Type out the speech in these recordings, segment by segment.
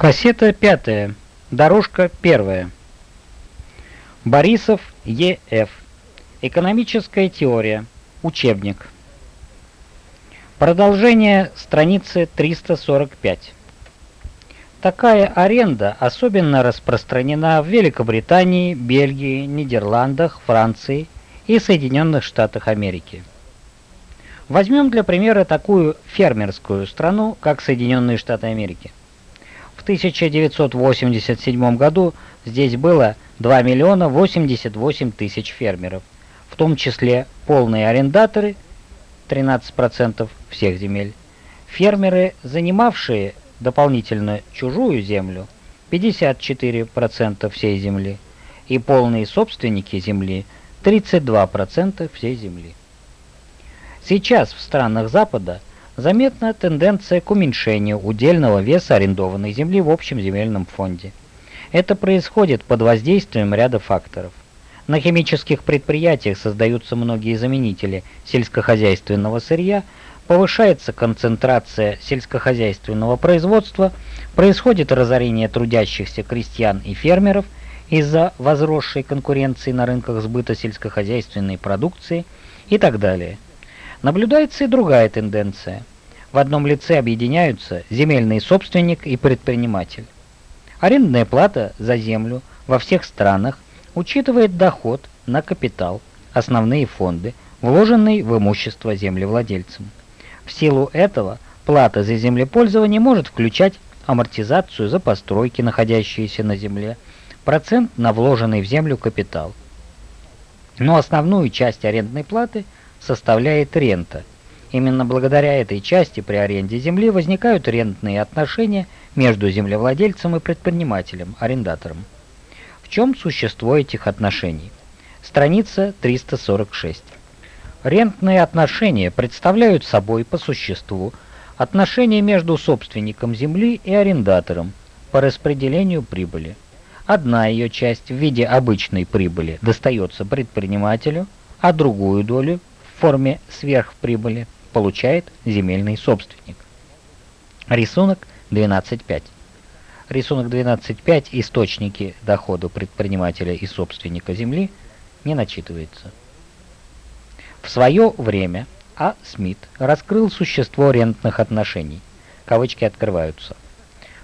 Кассета пятая. Дорожка первая. Борисов Е.Ф. Экономическая теория. Учебник. Продолжение страницы 345. Такая аренда особенно распространена в Великобритании, Бельгии, Нидерландах, Франции и Соединенных Штатах Америки. Возьмем для примера такую фермерскую страну, как Соединенные Штаты Америки. В 1987 году здесь было 2 миллиона 88 тысяч фермеров, в том числе полные арендаторы 13% всех земель, фермеры, занимавшие дополнительно чужую землю 54% всей земли и полные собственники земли 32% всей земли. Сейчас в странах Запада заметна тенденция к уменьшению удельного веса арендованной земли в общем земельном фонде. Это происходит под воздействием ряда факторов. На химических предприятиях создаются многие заменители сельскохозяйственного сырья, повышается концентрация сельскохозяйственного производства, происходит разорение трудящихся крестьян и фермеров из-за возросшей конкуренции на рынках сбыта сельскохозяйственной продукции и так далее. Наблюдается и другая тенденция. В одном лице объединяются земельный собственник и предприниматель. Арендная плата за землю во всех странах учитывает доход на капитал, основные фонды, вложенный в имущество землевладельцем. В силу этого плата за землепользование может включать амортизацию за постройки, находящиеся на земле, процент на вложенный в землю капитал. Но основную часть арендной платы – составляет рента. Именно благодаря этой части при аренде земли возникают рентные отношения между землевладельцем и предпринимателем, арендатором. В чем существо этих отношений? Страница 346. Рентные отношения представляют собой по существу отношения между собственником земли и арендатором по распределению прибыли. Одна ее часть в виде обычной прибыли достается предпринимателю, а другую долю форме сверхприбыли получает земельный собственник. Рисунок 12.5. Рисунок 12.5 источники дохода предпринимателя и собственника земли не начитывается. В свое время А. Смит раскрыл существо рентных отношений. Кавычки открываются.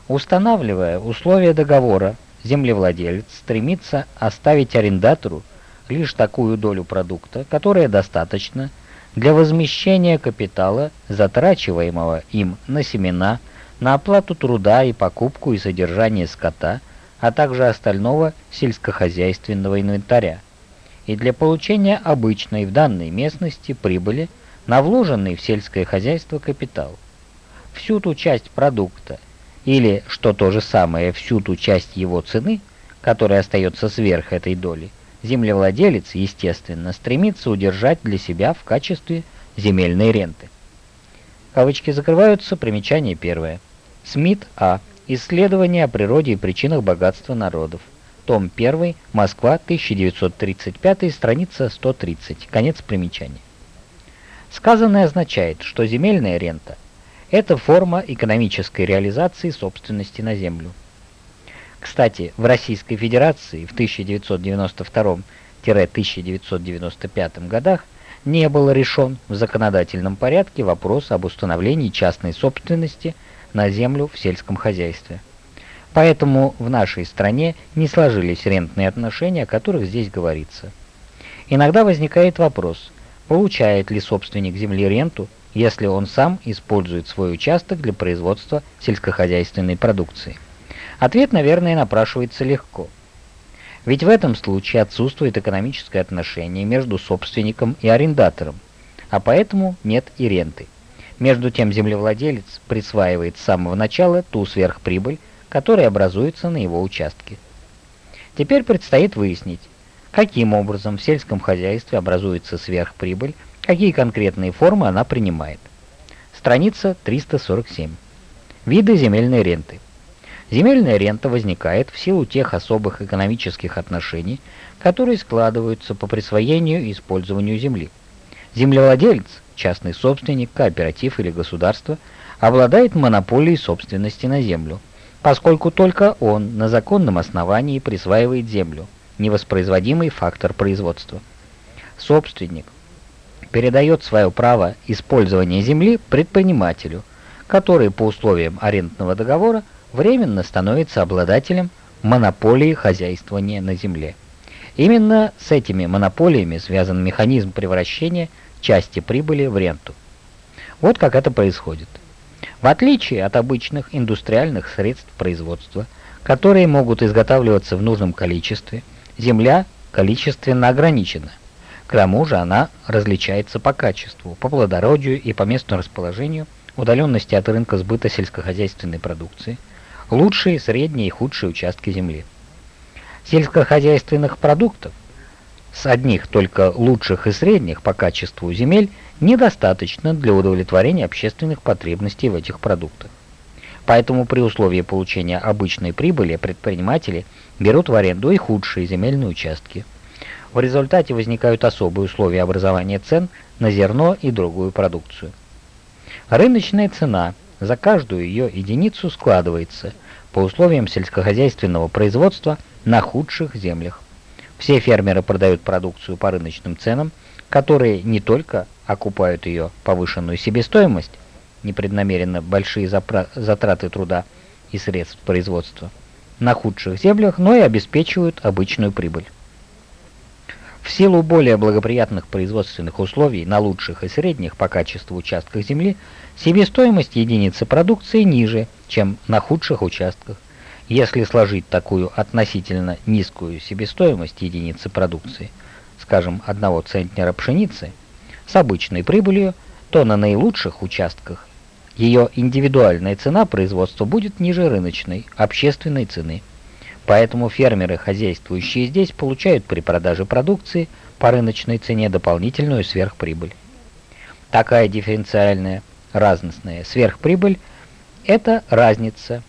Устанавливая условия договора, землевладелец стремится оставить арендатору лишь такую долю продукта, которая достаточна для возмещения капитала, затрачиваемого им на семена, на оплату труда и покупку и содержание скота, а также остального сельскохозяйственного инвентаря, и для получения обычной в данной местности прибыли на вложенный в сельское хозяйство капитал. Всю ту часть продукта, или, что то же самое, всю ту часть его цены, которая остается сверх этой доли, землевладелец, естественно, стремится удержать для себя в качестве земельной ренты. Кавычки закрываются, примечание первое. Смит А. Исследование о природе и причинах богатства народов. Том 1. Москва, 1935, страница 130. Конец примечания. Сказанное означает, что земельная рента – это форма экономической реализации собственности на землю. Кстати, в Российской Федерации в 1992-1995 годах не был решен в законодательном порядке вопрос об установлении частной собственности на землю в сельском хозяйстве. Поэтому в нашей стране не сложились рентные отношения, о которых здесь говорится. Иногда возникает вопрос, получает ли собственник земли ренту, если он сам использует свой участок для производства сельскохозяйственной продукции. Ответ, наверное, напрашивается легко. Ведь в этом случае отсутствует экономическое отношение между собственником и арендатором, а поэтому нет и ренты. Между тем землевладелец присваивает с самого начала ту сверхприбыль, которая образуется на его участке. Теперь предстоит выяснить, каким образом в сельском хозяйстве образуется сверхприбыль, какие конкретные формы она принимает. Страница 347. Виды земельной ренты. Земельная рента возникает в силу тех особых экономических отношений, которые складываются по присвоению и использованию земли. Землевладелец, частный собственник, кооператив или государство, обладает монополией собственности на землю. поскольку только он на законном основании присваивает землю, невоспроизводимый фактор производства. Собственник передает свое право использования земли предпринимателю, который по условиям арендного договора временно становится обладателем монополии хозяйствования на земле. Именно с этими монополиями связан механизм превращения части прибыли в ренту. Вот как это происходит. В отличие от обычных индустриальных средств производства, которые могут изготавливаться в нужном количестве, земля количественно ограничена. К тому же она различается по качеству, по плодородию и по месту расположению, удаленности от рынка сбыта сельскохозяйственной продукции, лучшие, средние и худшие участки земли. Сельскохозяйственных продуктов с одних только лучших и средних по качеству земель недостаточно для удовлетворения общественных потребностей в этих продуктах. Поэтому при условии получения обычной прибыли предприниматели берут в аренду и худшие земельные участки. В результате возникают особые условия образования цен на зерно и другую продукцию. Рыночная цена за каждую ее единицу складывается по условиям сельскохозяйственного производства на худших землях. Все фермеры продают продукцию по рыночным ценам, которые не только окупают ее повышенную себестоимость, непреднамеренно большие затраты труда и средств производства, на худших землях, но и обеспечивают обычную прибыль. В силу более благоприятных производственных условий на лучших и средних по качеству участках земли, себестоимость единицы продукции ниже, чем на худших участках. Если сложить такую относительно низкую себестоимость единицы продукции, скажем, одного центнера пшеницы, с обычной прибылью, то на наилучших участках ее индивидуальная цена производства будет ниже рыночной, общественной цены. Поэтому фермеры, хозяйствующие здесь, получают при продаже продукции по рыночной цене дополнительную сверхприбыль. Такая дифференциальная разностная сверхприбыль – это разница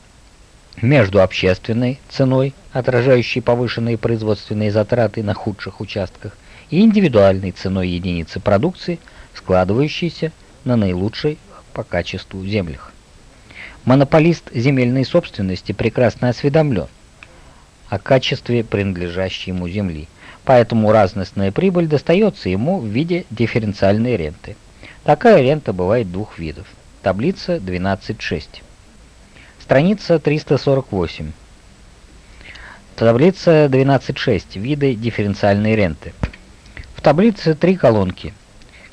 между общественной ценой, отражающей повышенные производственные затраты на худших участках, и индивидуальной ценой единицы продукции, складывающейся на наилучшей по качеству землях. Монополист земельной собственности прекрасно осведомлен о качестве принадлежащей ему земли, поэтому разностная прибыль достается ему в виде дифференциальной ренты. Такая рента бывает двух видов. Таблица 12.6. Страница 348. Таблица 12.6. Виды дифференциальной ренты. В таблице три колонки.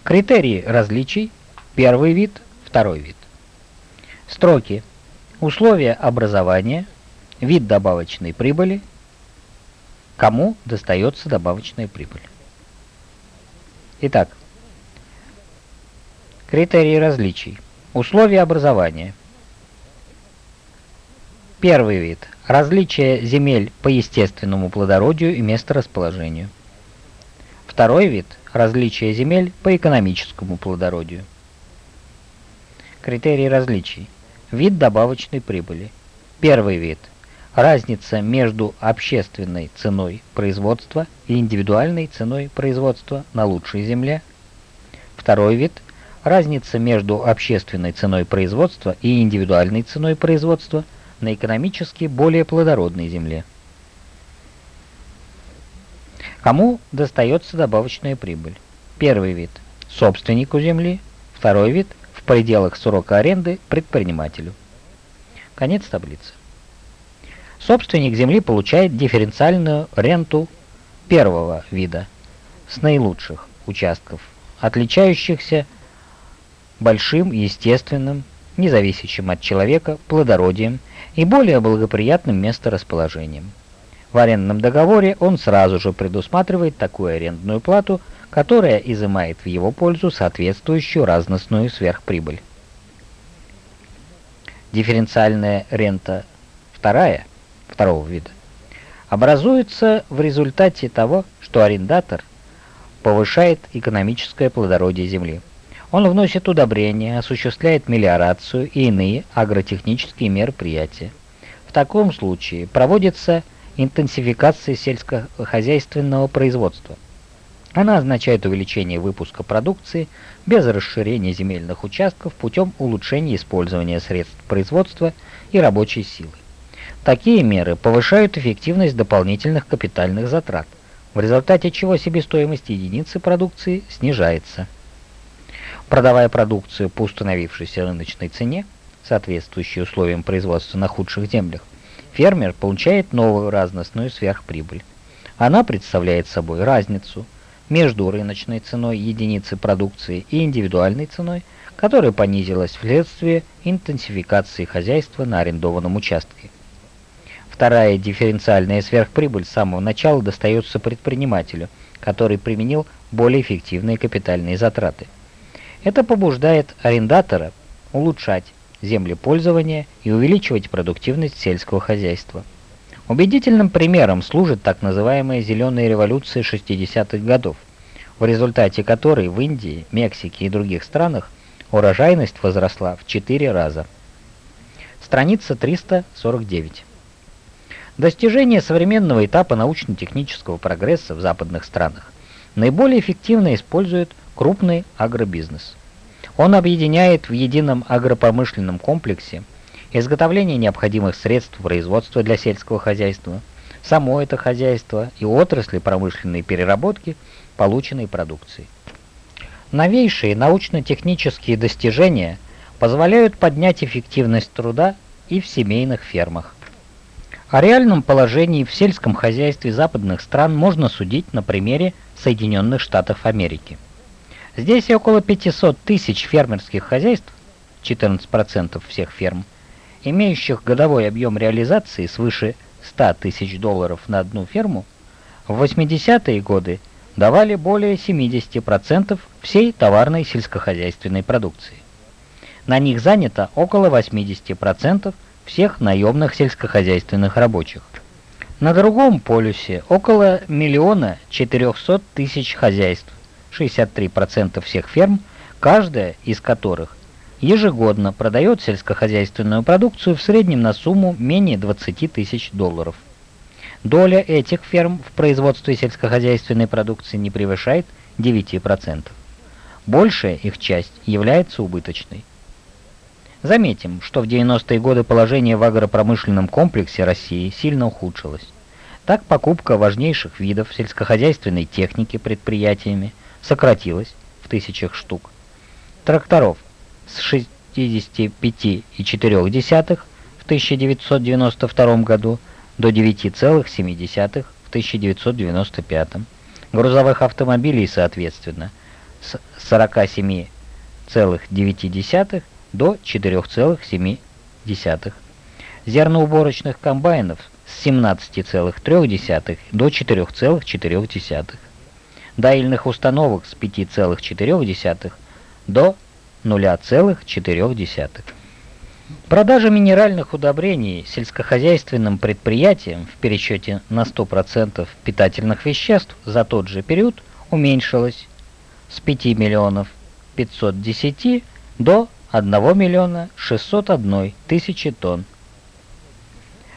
Критерии различий. Первый вид, второй вид. Строки. Условия образования. Вид добавочной прибыли. Кому достается добавочная прибыль. Итак, критерии различий. Условия образования. Первый вид. Различие земель по естественному плодородию и месторасположению. Второй вид – различие земель по экономическому плодородию. Критерии различий. Вид добавочной прибыли. Первый вид – разница между общественной ценой производства и индивидуальной ценой производства на лучшей земле. Второй вид – разница между общественной ценой производства и индивидуальной ценой производства – на экономически более плодородной земле. Кому достается добавочная прибыль? Первый вид – собственнику земли, второй вид – в пределах срока аренды предпринимателю. Конец таблицы. Собственник земли получает дифференциальную ренту первого вида с наилучших участков, отличающихся большим естественным, независящим от человека плодородием и более благоприятным месторасположением. В арендном договоре он сразу же предусматривает такую арендную плату, которая изымает в его пользу соответствующую разностную сверхприбыль. Дифференциальная рента вторая, второго вида, образуется в результате того, что арендатор повышает экономическое плодородие земли. Он вносит удобрения, осуществляет мелиорацию и иные агротехнические мероприятия. В таком случае проводится интенсификация сельскохозяйственного производства. Она означает увеличение выпуска продукции без расширения земельных участков путем улучшения использования средств производства и рабочей силы. Такие меры повышают эффективность дополнительных капитальных затрат, в результате чего себестоимость единицы продукции снижается. Продавая продукцию по установившейся рыночной цене, соответствующей условиям производства на худших землях, фермер получает новую разностную сверхприбыль. Она представляет собой разницу между рыночной ценой единицы продукции и индивидуальной ценой, которая понизилась вследствие интенсификации хозяйства на арендованном участке. Вторая дифференциальная сверхприбыль с самого начала достается предпринимателю, который применил более эффективные капитальные затраты. Это побуждает арендатора улучшать землепользование и увеличивать продуктивность сельского хозяйства. Убедительным примером служит так называемая «зеленая революция 60-х годов», в результате которой в Индии, Мексике и других странах урожайность возросла в 4 раза. Страница 349. Достижение современного этапа научно-технического прогресса в западных странах наиболее эффективно использует крупный агробизнес. Он объединяет в едином агропромышленном комплексе изготовление необходимых средств производства для сельского хозяйства, само это хозяйство и отрасли промышленной переработки полученной продукции. Новейшие научно-технические достижения позволяют поднять эффективность труда и в семейных фермах. О реальном положении в сельском хозяйстве западных стран можно судить на примере Соединенных Штатов Америки. Здесь около 500 тысяч фермерских хозяйств, 14% всех ферм, имеющих годовой объем реализации свыше 100 тысяч долларов на одну ферму, в 80-е годы давали более 70% всей товарной сельскохозяйственной продукции. На них занято около 80% всех наемных сельскохозяйственных рабочих. На другом полюсе около миллиона 400 тысяч хозяйств, 63% всех ферм, каждая из которых ежегодно продает сельскохозяйственную продукцию в среднем на сумму менее 20 тысяч долларов. Доля этих ферм в производстве сельскохозяйственной продукции не превышает 9%. Большая их часть является убыточной. Заметим, что в 90-е годы положение в агропромышленном комплексе России сильно ухудшилось. Так покупка важнейших видов сельскохозяйственной техники предприятиями сократилась в тысячах штук. Тракторов с 65,4 в 1992 году до 9,7 в 1995. Грузовых автомобилей, соответственно, с 47,9 до 4,7. Зерноуборочных комбайнов с 17,3 до 4,4. Доильных установок с 5,4 до 0,4. Продажа минеральных удобрений сельскохозяйственным предприятиям в пересчете на 100% питательных веществ за тот же период уменьшилась с 5 миллионов 510 до 1 миллиона 601 тысячи тонн.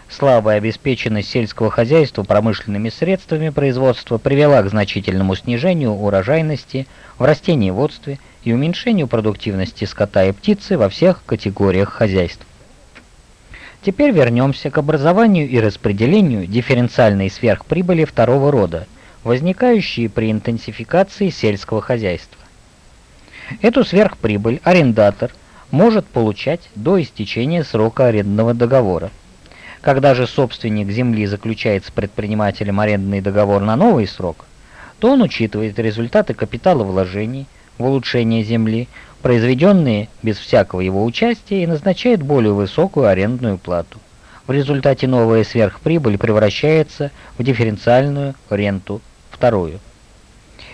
Слабая обеспеченность сельского хозяйства промышленными средствами производства привела к значительному снижению урожайности в растениеводстве и уменьшению продуктивности скота и птицы во всех категориях хозяйств. Теперь вернемся к образованию и распределению дифференциальной сверхприбыли второго рода, возникающей при интенсификации сельского хозяйства. Эту сверхприбыль арендатор – может получать до истечения срока арендного договора. Когда же собственник земли заключает с предпринимателем арендный договор на новый срок, то он учитывает результаты капиталовложений в улучшение земли, произведенные без всякого его участия, и назначает более высокую арендную плату. В результате новая сверхприбыль превращается в дифференциальную ренту вторую.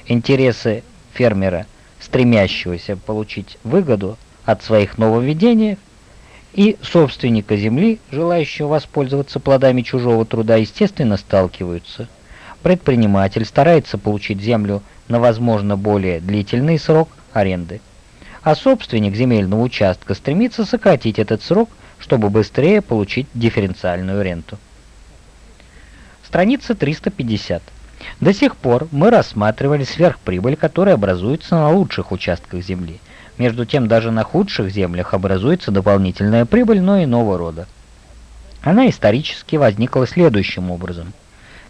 Интересы фермера, стремящегося получить выгоду, от своих нововведений, и собственника земли, желающего воспользоваться плодами чужого труда, естественно, сталкиваются. Предприниматель старается получить землю на, возможно, более длительный срок аренды, а собственник земельного участка стремится сократить этот срок, чтобы быстрее получить дифференциальную ренту. Страница 350. До сих пор мы рассматривали сверхприбыль, которая образуется на лучших участках земли – между тем, даже на худших землях образуется дополнительная прибыль, но иного рода. Она исторически возникла следующим образом.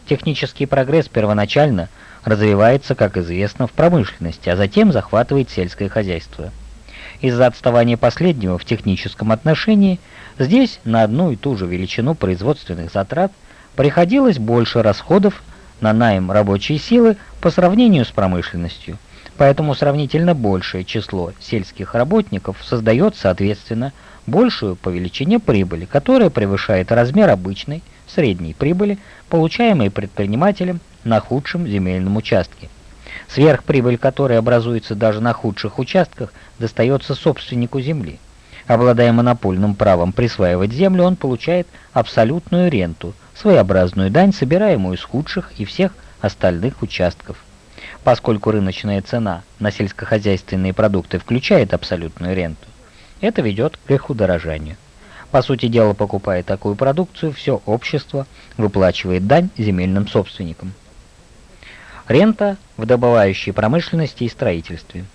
Технический прогресс первоначально развивается, как известно, в промышленности, а затем захватывает сельское хозяйство. Из-за отставания последнего в техническом отношении здесь на одну и ту же величину производственных затрат приходилось больше расходов на найм рабочей силы по сравнению с промышленностью. Поэтому сравнительно большее число сельских работников создает, соответственно, большую по величине прибыли, которая превышает размер обычной средней прибыли, получаемой предпринимателем на худшем земельном участке. Сверхприбыль, которая образуется даже на худших участках, достается собственнику земли. Обладая монопольным правом присваивать землю, он получает абсолютную ренту, своеобразную дань, собираемую с худших и всех остальных участков. Поскольку рыночная цена на сельскохозяйственные продукты включает абсолютную ренту, это ведет к их удорожанию. По сути дела, покупая такую продукцию, все общество выплачивает дань земельным собственникам. Рента в добывающей промышленности и строительстве.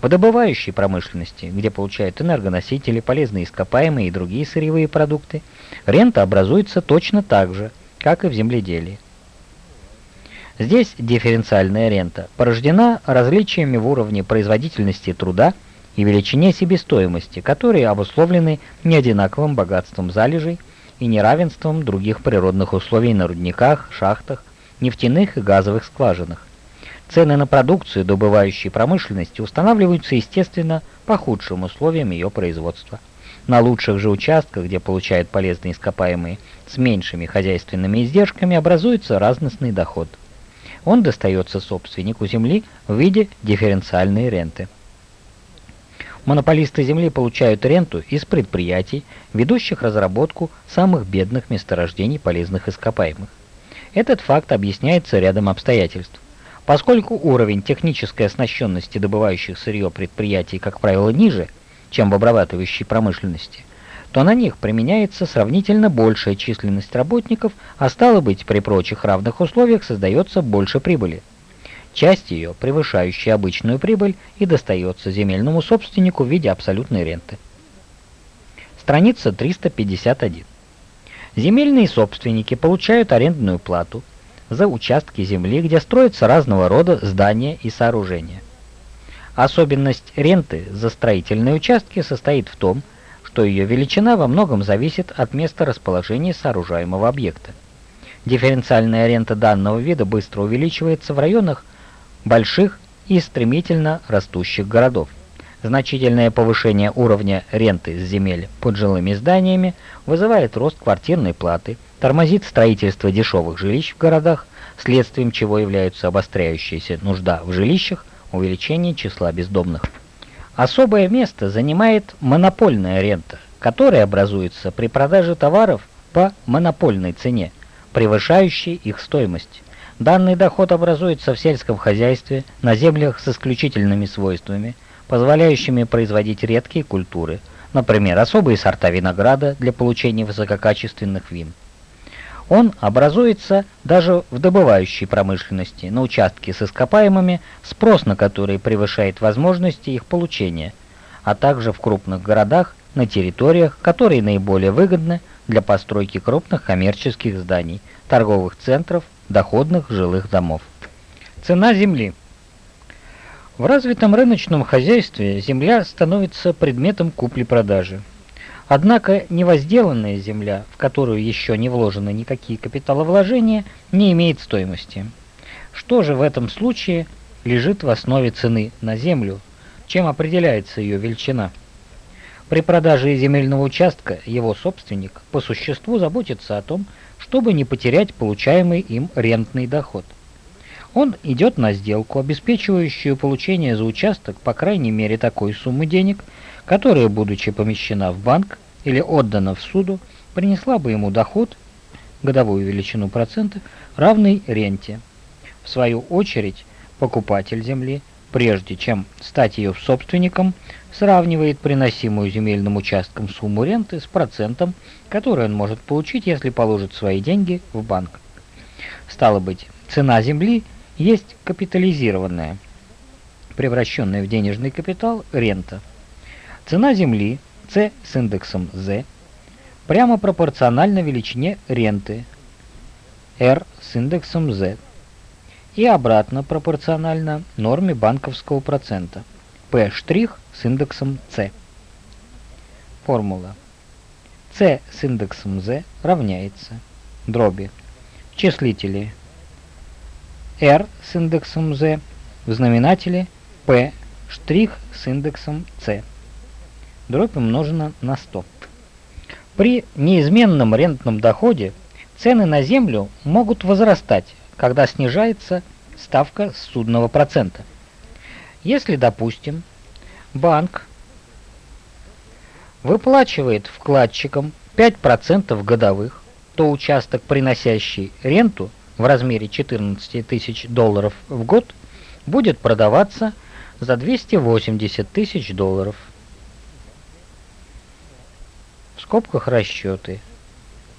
В добывающей промышленности, где получают энергоносители, полезные ископаемые и другие сырьевые продукты, рента образуется точно так же, как и в земледелии. Здесь дифференциальная рента порождена различиями в уровне производительности труда и величине себестоимости, которые обусловлены неодинаковым богатством залежей и неравенством других природных условий на рудниках, шахтах, нефтяных и газовых скважинах. Цены на продукцию добывающей промышленности устанавливаются, естественно, по худшим условиям ее производства. На лучших же участках, где получают полезные ископаемые с меньшими хозяйственными издержками, образуется разностный доход. Он достается собственнику земли в виде дифференциальной ренты. Монополисты земли получают ренту из предприятий, ведущих разработку самых бедных месторождений полезных ископаемых. Этот факт объясняется рядом обстоятельств. Поскольку уровень технической оснащенности добывающих сырье предприятий, как правило, ниже, чем в обрабатывающей промышленности, то на них применяется сравнительно большая численность работников, а стало быть, при прочих равных условиях создается больше прибыли. Часть ее, превышающая обычную прибыль, и достается земельному собственнику в виде абсолютной ренты. Страница 351. Земельные собственники получают арендную плату за участки земли, где строятся разного рода здания и сооружения. Особенность ренты за строительные участки состоит в том, что ее величина во многом зависит от места расположения сооружаемого объекта. Дифференциальная рента данного вида быстро увеличивается в районах больших и стремительно растущих городов. Значительное повышение уровня ренты с земель под жилыми зданиями вызывает рост квартирной платы, тормозит строительство дешевых жилищ в городах, следствием чего являются обостряющаяся нужда в жилищах, увеличение числа бездомных. Особое место занимает монопольная рента, которая образуется при продаже товаров по монопольной цене, превышающей их стоимость. Данный доход образуется в сельском хозяйстве на землях с исключительными свойствами, позволяющими производить редкие культуры, например, особые сорта винограда для получения высококачественных вин. Он образуется даже в добывающей промышленности, на участке с ископаемыми, спрос на которые превышает возможности их получения, а также в крупных городах, на территориях, которые наиболее выгодны для постройки крупных коммерческих зданий, торговых центров доходных жилых домов. Цена земли. В развитом рыночном хозяйстве земля становится предметом купли-продажи. Однако невозделанная земля, в которую еще не вложены никакие капиталовложения, не имеет стоимости. Что же в этом случае лежит в основе цены на землю? Чем определяется ее величина? При продаже земельного участка его собственник по существу заботится о том, чтобы не потерять получаемый им рентный доход. Он идет на сделку, обеспечивающую получение за участок по крайней мере такой суммы денег, которая, будучи помещена в банк или отдана в суду, принесла бы ему доход, годовую величину процента, равный ренте. В свою очередь, покупатель земли, прежде чем стать ее собственником, сравнивает приносимую земельным участком сумму ренты с процентом, который он может получить, если положит свои деньги в банк. Стало быть, цена земли есть капитализированная, превращенная в денежный капитал, рента. Цена земли C с индексом Z прямо пропорционально величине ренты R с индексом Z и обратно пропорционально норме банковского процента P' с индексом C. Формула C с индексом Z равняется дроби в числителе R с индексом Z в знаменателе P' с индексом C. Дробь умножена на 100. При неизменном рентном доходе цены на землю могут возрастать, когда снижается ставка судного процента. Если, допустим, банк выплачивает вкладчикам 5% годовых, то участок, приносящий ренту в размере 14 тысяч долларов в год, будет продаваться за 280 тысяч долларов. В скобках расчеты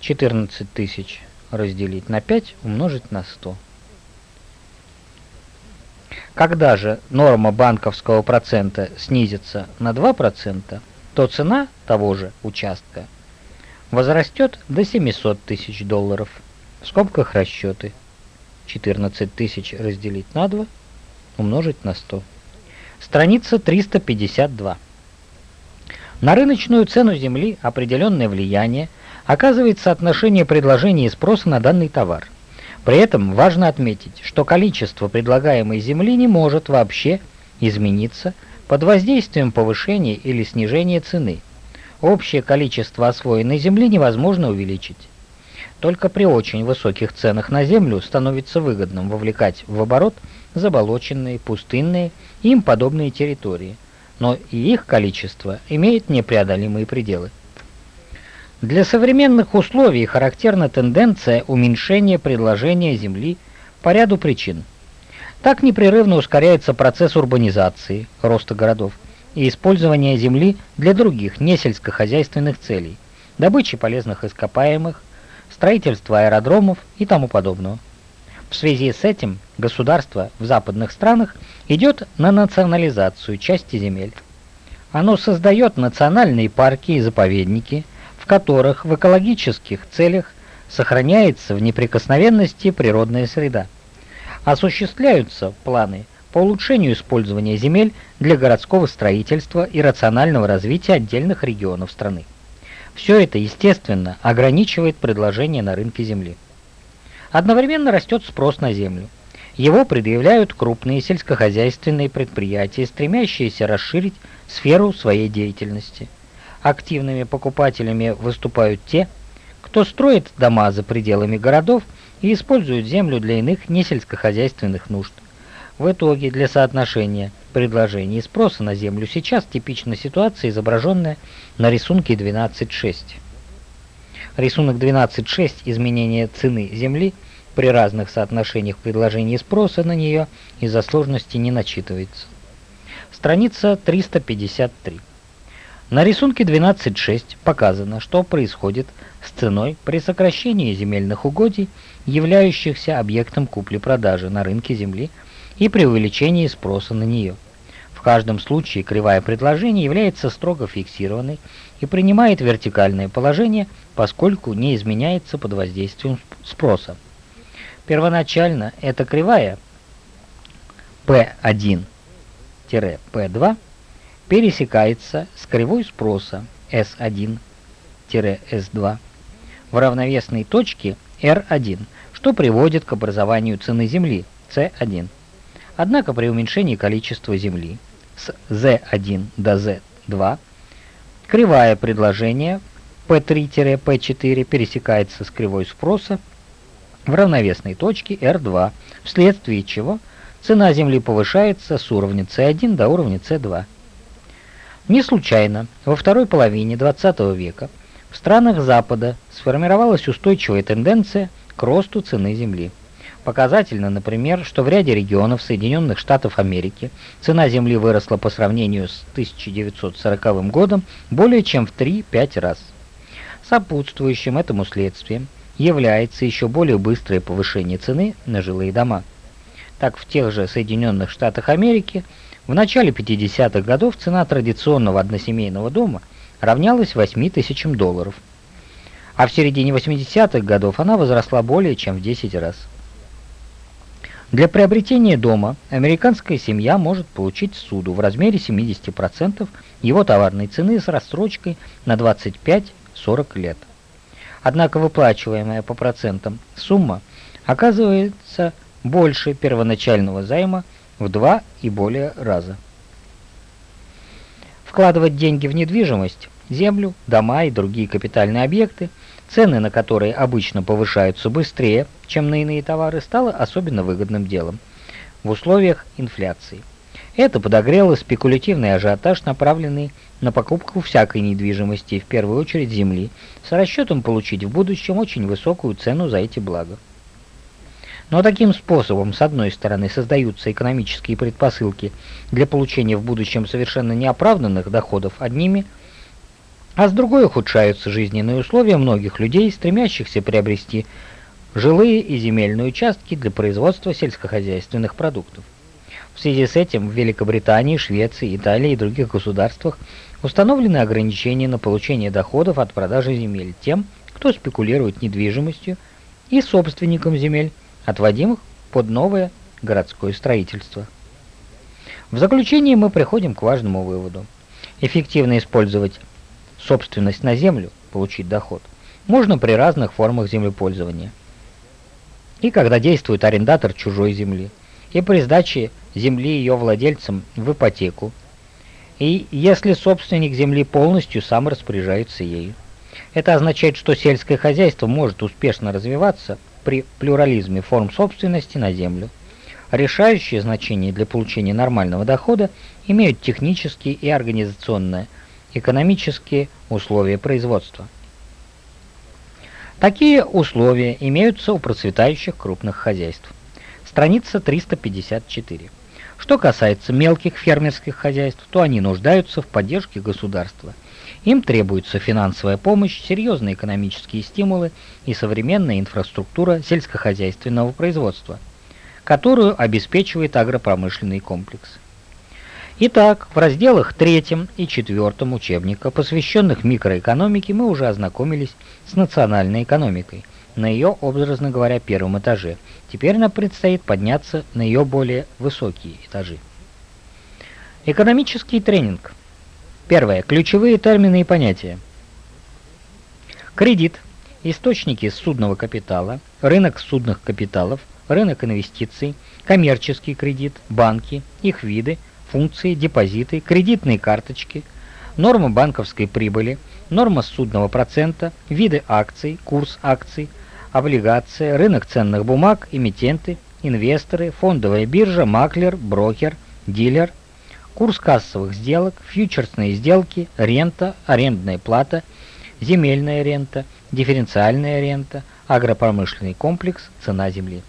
14 тысяч разделить на 5 умножить на 100. Когда же норма банковского процента снизится на 2%, то цена того же участка возрастет до 700 тысяч долларов. В скобках расчеты 14 тысяч разделить на 2 умножить на 100. Страница 352. На рыночную цену земли определенное влияние оказывает соотношение предложения и спроса на данный товар. При этом важно отметить, что количество предлагаемой земли не может вообще измениться под воздействием повышения или снижения цены. Общее количество освоенной земли невозможно увеличить. Только при очень высоких ценах на землю становится выгодным вовлекать в оборот заболоченные, пустынные и им подобные территории, но и их количество имеет непреодолимые пределы. Для современных условий характерна тенденция уменьшения предложения земли по ряду причин. Так непрерывно ускоряется процесс урбанизации, роста городов, и использования земли для других несельскохозяйственных целей, добычи полезных ископаемых, строительства аэродромов и тому подобного. В связи с этим государство в западных странах идет на национализацию части земель. Оно создает национальные парки и заповедники – которых в экологических целях сохраняется в неприкосновенности природная среда. Осуществляются планы по улучшению использования земель для городского строительства и рационального развития отдельных регионов страны. Все это, естественно, ограничивает предложение на рынке земли. Одновременно растет спрос на землю. Его предъявляют крупные сельскохозяйственные предприятия, стремящиеся расширить сферу своей деятельности – Активными покупателями выступают те, кто строит дома за пределами городов и использует землю для иных несельскохозяйственных нужд. В итоге для соотношения предложения и спроса на землю сейчас типична ситуация, изображенная на рисунке 12.6. Рисунок 12.6 изменение цены земли при разных соотношениях предложения и спроса на нее из-за сложности не начитывается. Страница 353. На рисунке 12.6 показано, что происходит с ценой при сокращении земельных угодий, являющихся объектом купли-продажи на рынке земли и при увеличении спроса на нее. В каждом случае кривая предложения является строго фиксированной и принимает вертикальное положение, поскольку не изменяется под воздействием спроса. Первоначально эта кривая P1-P2 пересекается с кривой спроса S1-S2 в равновесной точке R1, что приводит к образованию цены земли C1. Однако при уменьшении количества земли с Z1 до Z2 кривая предложения P3-P4 пересекается с кривой спроса в равновесной точке R2, вследствие чего цена земли повышается с уровня C1 до уровня C2. Не случайно во второй половине XX века в странах Запада сформировалась устойчивая тенденция к росту цены земли. Показательно, например, что в ряде регионов Соединенных Штатов Америки цена земли выросла по сравнению с 1940 годом более чем в 3-5 раз. Сопутствующим этому следствием является еще более быстрое повышение цены на жилые дома. Так в тех же Соединенных Штатах Америки – в начале 50-х годов цена традиционного односемейного дома равнялась 8 тысячам долларов. а в середине 80-х годов она возросла более чем в 10 раз. Для приобретения дома американская семья может получить суду в размере 70% его товарной цены с рассрочкой на 25-40 лет. Однако выплачиваемая по процентам сумма оказывается больше первоначального займа в два и более раза. Вкладывать деньги в недвижимость, землю, дома и другие капитальные объекты – цены на которые обычно повышаются быстрее, чем на иные товары, стало особенно выгодным делом в условиях инфляции. Это подогрело спекулятивный ажиотаж, направленный на покупку всякой недвижимости, в первую очередь земли, с расчетом получить в будущем очень высокую цену за эти блага. Но таким способом, с одной стороны, создаются экономические предпосылки для получения в будущем совершенно неоправданных доходов одними – а с другой ухудшаются жизненные условия многих людей, стремящихся приобрести жилые и земельные участки для производства сельскохозяйственных продуктов. В связи с этим в Великобритании, Швеции, Италии и других государствах установлены ограничения на получение доходов от продажи земель тем, кто спекулирует недвижимостью, и собственникам земель, отводимых под новое городское строительство. В заключение мы приходим к важному выводу. Эффективно использовать собственность на землю, получить доход, можно при разных формах землепользования. И когда действует арендатор чужой земли, и при сдаче земли ее владельцам в ипотеку, и если собственник земли полностью сам распоряжается ею. Это означает, что сельское хозяйство может успешно развиваться при плюрализме форм собственности на землю. Решающее значение для получения нормального дохода имеют технические и организационные экономические условия производства. Такие условия имеются у процветающих крупных хозяйств. Страница 354. Что касается мелких фермерских хозяйств, то они нуждаются в поддержке государства. Им требуется финансовая помощь, серьезные экономические стимулы и современная инфраструктура сельскохозяйственного производства, которую обеспечивает агропромышленный комплекс. Итак, в разделах 3 и 4 учебника, посвященных микроэкономике, мы уже ознакомились с национальной экономикой на ее, образно говоря, первом этаже. Теперь нам предстоит подняться на ее более высокие этажи. Экономический тренинг. Первое. Ключевые термины и понятия. Кредит. Источники судного капитала, рынок судных капиталов, рынок инвестиций, коммерческий кредит, банки, их виды, функции, депозиты, кредитные карточки, норма банковской прибыли, норма судного процента, виды акций, курс акций, облигации, рынок ценных бумаг, эмитенты, инвесторы, фондовая биржа, маклер, брокер, дилер, курс кассовых сделок, фьючерсные сделки, рента, арендная плата, земельная рента, дифференциальная рента, агропромышленный комплекс, цена земли.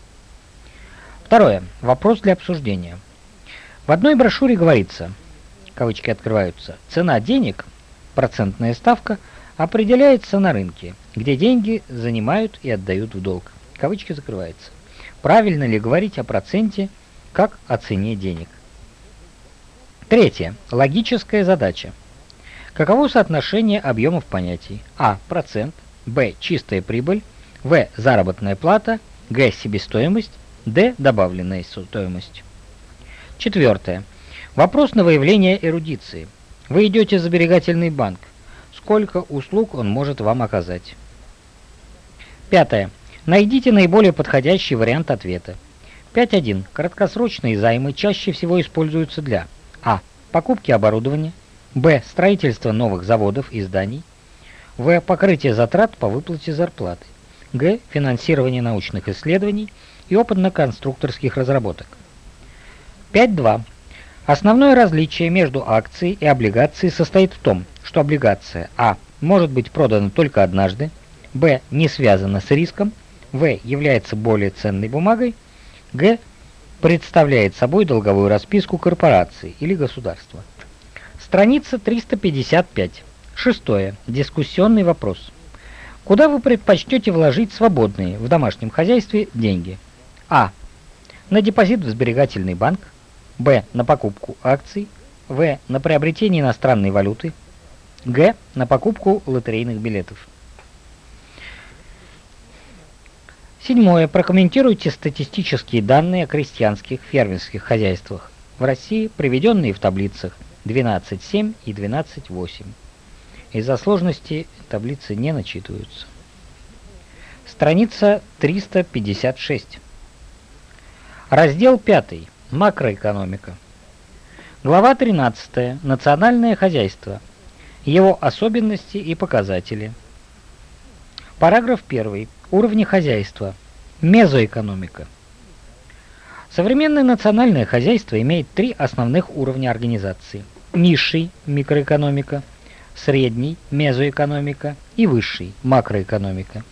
Второе. Вопрос для обсуждения. В одной брошюре говорится, кавычки открываются, цена денег, процентная ставка, определяется на рынке, где деньги занимают и отдают в долг. Кавычки закрываются. Правильно ли говорить о проценте как о цене денег? Третье. Логическая задача. Каково соотношение объемов понятий? А. Процент. Б. Чистая прибыль. В. Заработная плата. Г. Себестоимость. Д. Добавленная стоимость. Четвертое. Вопрос на выявление эрудиции. Вы идете в сберегательный банк. Сколько услуг он может вам оказать? Пятое. Найдите наиболее подходящий вариант ответа. 5.1. Краткосрочные займы чаще всего используются для А. Покупки оборудования. Б. Строительство новых заводов и зданий. В. Покрытие затрат по выплате зарплаты. Г. Финансирование научных исследований и опытно-конструкторских разработок. 5.2. Основное различие между акцией и облигацией состоит в том, что облигация А может быть продана только однажды, Б не связана с риском, В является более ценной бумагой, Г представляет собой долговую расписку корпорации или государства. Страница 355. Шестое. Дискуссионный вопрос. Куда вы предпочтете вложить свободные в домашнем хозяйстве деньги? А. На депозит в сберегательный банк. Б. На покупку акций. В. На приобретение иностранной валюты. Г. На покупку лотерейных билетов. Седьмое. Прокомментируйте статистические данные о крестьянских фермерских хозяйствах в России, приведенные в таблицах 12.7 и 12.8. Из-за сложности таблицы не начитываются. Страница 356. Раздел 5. Макроэкономика. Глава 13. Национальное хозяйство. Его особенности и показатели. Параграф 1. Уровни хозяйства. Мезоэкономика. Современное национальное хозяйство имеет три основных уровня организации. Низший – микроэкономика, средний – мезоэкономика и высший – макроэкономика.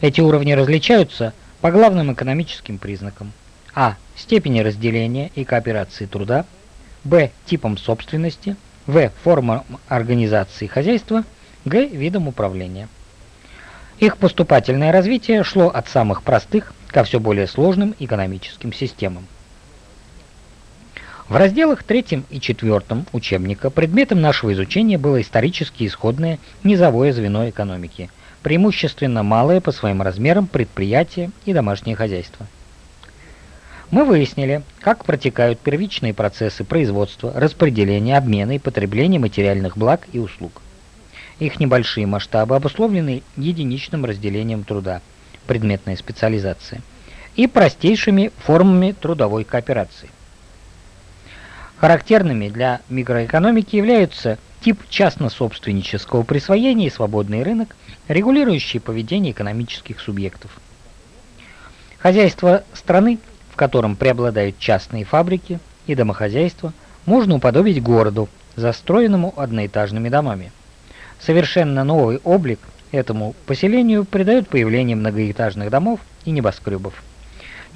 Эти уровни различаются по главным экономическим признакам. А. Степени разделения и кооперации труда. Б. Типом собственности. В. Формам организации хозяйства. Г. Видом управления. Их поступательное развитие шло от самых простых ко все более сложным экономическим системам. В разделах 3 и 4 учебника предметом нашего изучения было исторически исходное низовое звено экономики, преимущественно малое по своим размерам предприятия и домашнее хозяйство. Мы выяснили, как протекают первичные процессы производства, распределения, обмена и потребления материальных благ и услуг. Их небольшие масштабы обусловлены единичным разделением труда, предметная специализация, и простейшими формами трудовой кооперации. Характерными для микроэкономики являются тип частно-собственнического присвоения и свободный рынок, регулирующий поведение экономических субъектов. Хозяйство страны, в котором преобладают частные фабрики и домохозяйства, можно уподобить городу, застроенному одноэтажными домами. Совершенно новый облик этому поселению придает появление многоэтажных домов и небоскребов.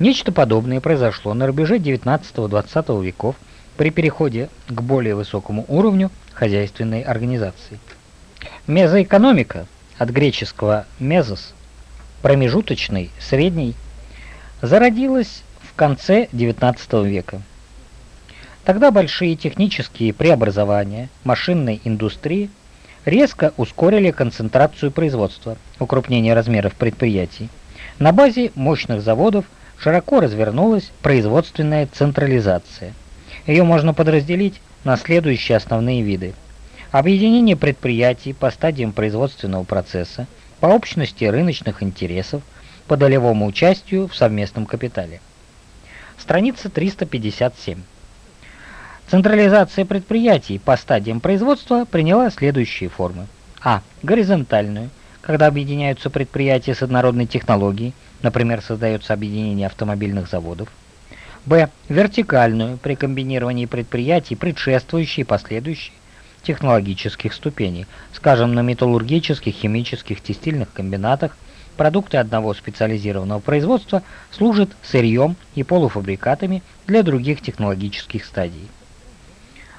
Нечто подобное произошло на рубеже 19-20 веков при переходе к более высокому уровню хозяйственной организации. Мезоэкономика, от греческого «мезос» – промежуточный, средний, зародилась конце XIX века. Тогда большие технические преобразования машинной индустрии резко ускорили концентрацию производства, укрупнение размеров предприятий. На базе мощных заводов широко развернулась производственная централизация. Ее можно подразделить на следующие основные виды. Объединение предприятий по стадиям производственного процесса, по общности рыночных интересов, по долевому участию в совместном капитале. Страница 357. Централизация предприятий по стадиям производства приняла следующие формы. А. Горизонтальную, когда объединяются предприятия с однородной технологией, например, создается объединение автомобильных заводов. Б. Вертикальную, при комбинировании предприятий, предшествующей и последующей технологических ступеней, скажем, на металлургических, химических, текстильных комбинатах, продукты одного специализированного производства служат сырьем и полуфабрикатами для других технологических стадий.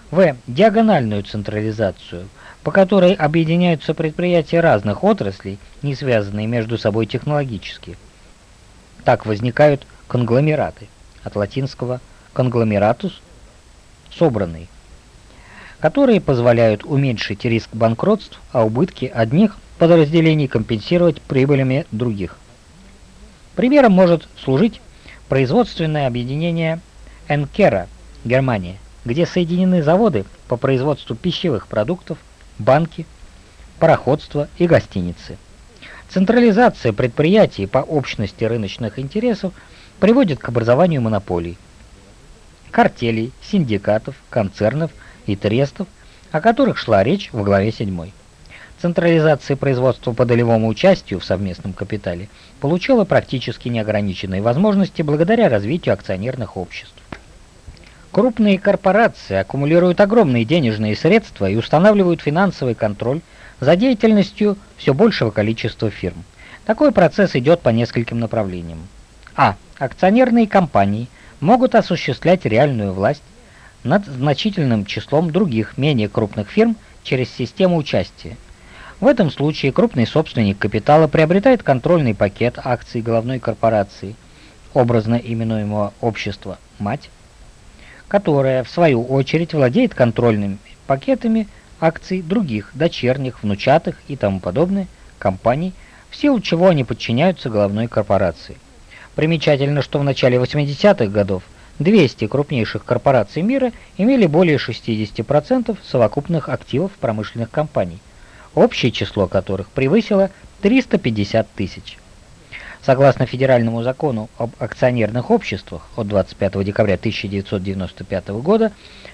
В. Диагональную централизацию, по которой объединяются предприятия разных отраслей, не связанные между собой технологически. Так возникают конгломераты, от латинского конгломератус – собранный, которые позволяют уменьшить риск банкротств, а убытки одних подразделений компенсировать прибылями других. Примером может служить производственное объединение Энкера, Германия – где соединены заводы по производству пищевых продуктов, банки, пароходства и гостиницы. Централизация предприятий по общности рыночных интересов приводит к образованию монополий, картелей, синдикатов, концернов и трестов, о которых шла речь в главе 7. Централизация производства по долевому участию в совместном капитале получила практически неограниченные возможности благодаря развитию акционерных обществ. Крупные корпорации аккумулируют огромные денежные средства и устанавливают финансовый контроль за деятельностью все большего количества фирм. Такой процесс идет по нескольким направлениям. А. Акционерные компании могут осуществлять реальную власть над значительным числом других, менее крупных фирм через систему участия. В этом случае крупный собственник капитала приобретает контрольный пакет акций головной корпорации, образно именуемого общества «Мать», которая, в свою очередь, владеет контрольными пакетами акций других, дочерних, внучатых и тому подобное компаний, в силу чего они подчиняются головной корпорации. Примечательно, что в начале 80-х годов 200 крупнейших корпораций мира имели более 60% совокупных активов промышленных компаний, общее число которых превысило 350 тысяч. Согласно федеральному закону об акционерных обществах от 25 декабря 1995 года,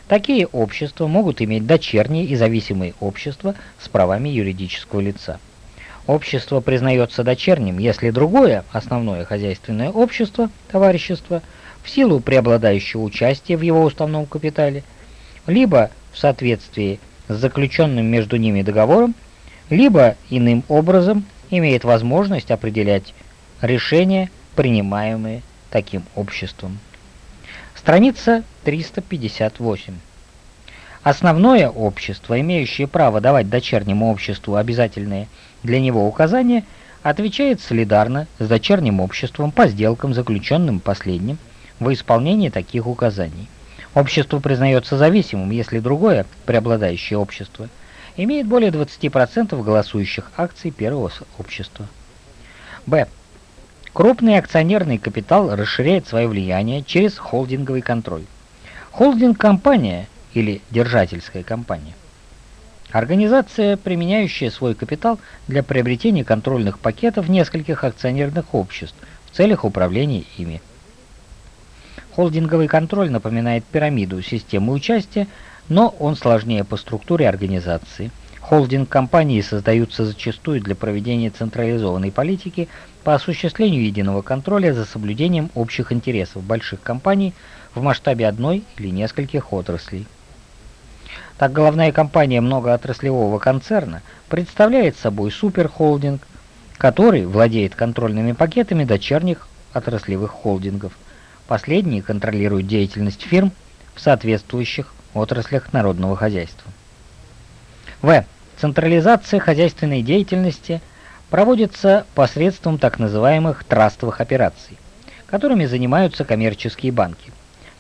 такие общества могут иметь дочерние и зависимые общества с правами юридического лица. Общество признается дочерним, если другое, основное хозяйственное общество, товарищество, в силу преобладающего участия в его уставном капитале, либо в соответствии с заключенным между ними договором, либо иным образом имеет возможность определять решения, принимаемые таким обществом. Страница 358. Основное общество, имеющее право давать дочернему обществу обязательные для него указания, отвечает солидарно с дочерним обществом по сделкам, заключенным последним, во исполнении таких указаний. Общество признается зависимым, если другое, преобладающее общество, имеет более 20% голосующих акций первого общества. Б. Крупный акционерный капитал расширяет свое влияние через холдинговый контроль. Холдинг-компания или держательская компания – организация, применяющая свой капитал для приобретения контрольных пакетов нескольких акционерных обществ в целях управления ими. Холдинговый контроль напоминает пирамиду системы участия, но он сложнее по структуре организации – Холдинг-компании создаются зачастую для проведения централизованной политики по осуществлению единого контроля за соблюдением общих интересов больших компаний в масштабе одной или нескольких отраслей. Так головная компания многоотраслевого концерна представляет собой суперхолдинг, который владеет контрольными пакетами дочерних отраслевых холдингов. Последние контролируют деятельность фирм в соответствующих отраслях народного хозяйства. В. Централизация хозяйственной деятельности проводится посредством так называемых трастовых операций, которыми занимаются коммерческие банки.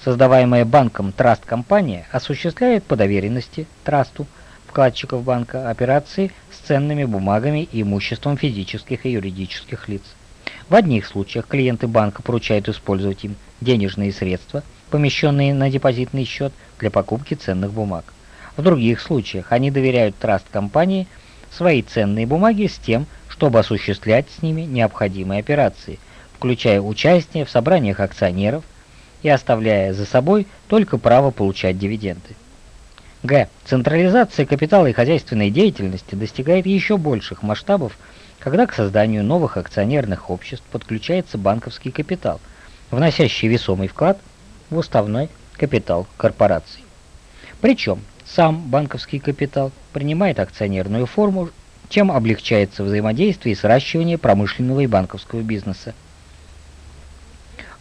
Создаваемая банком траст-компания осуществляет по доверенности трасту вкладчиков банка операции с ценными бумагами и имуществом физических и юридических лиц. В одних случаях клиенты банка поручают использовать им денежные средства, помещенные на депозитный счет для покупки ценных бумаг. В других случаях они доверяют траст-компании свои ценные бумаги с тем, чтобы осуществлять с ними необходимые операции, включая участие в собраниях акционеров и оставляя за собой только право получать дивиденды. Г. Централизация капитала и хозяйственной деятельности достигает еще больших масштабов, когда к созданию новых акционерных обществ подключается банковский капитал, вносящий весомый вклад в уставной капитал корпораций. Причем сам банковский капитал принимает акционерную форму, чем облегчается взаимодействие и сращивание промышленного и банковского бизнеса.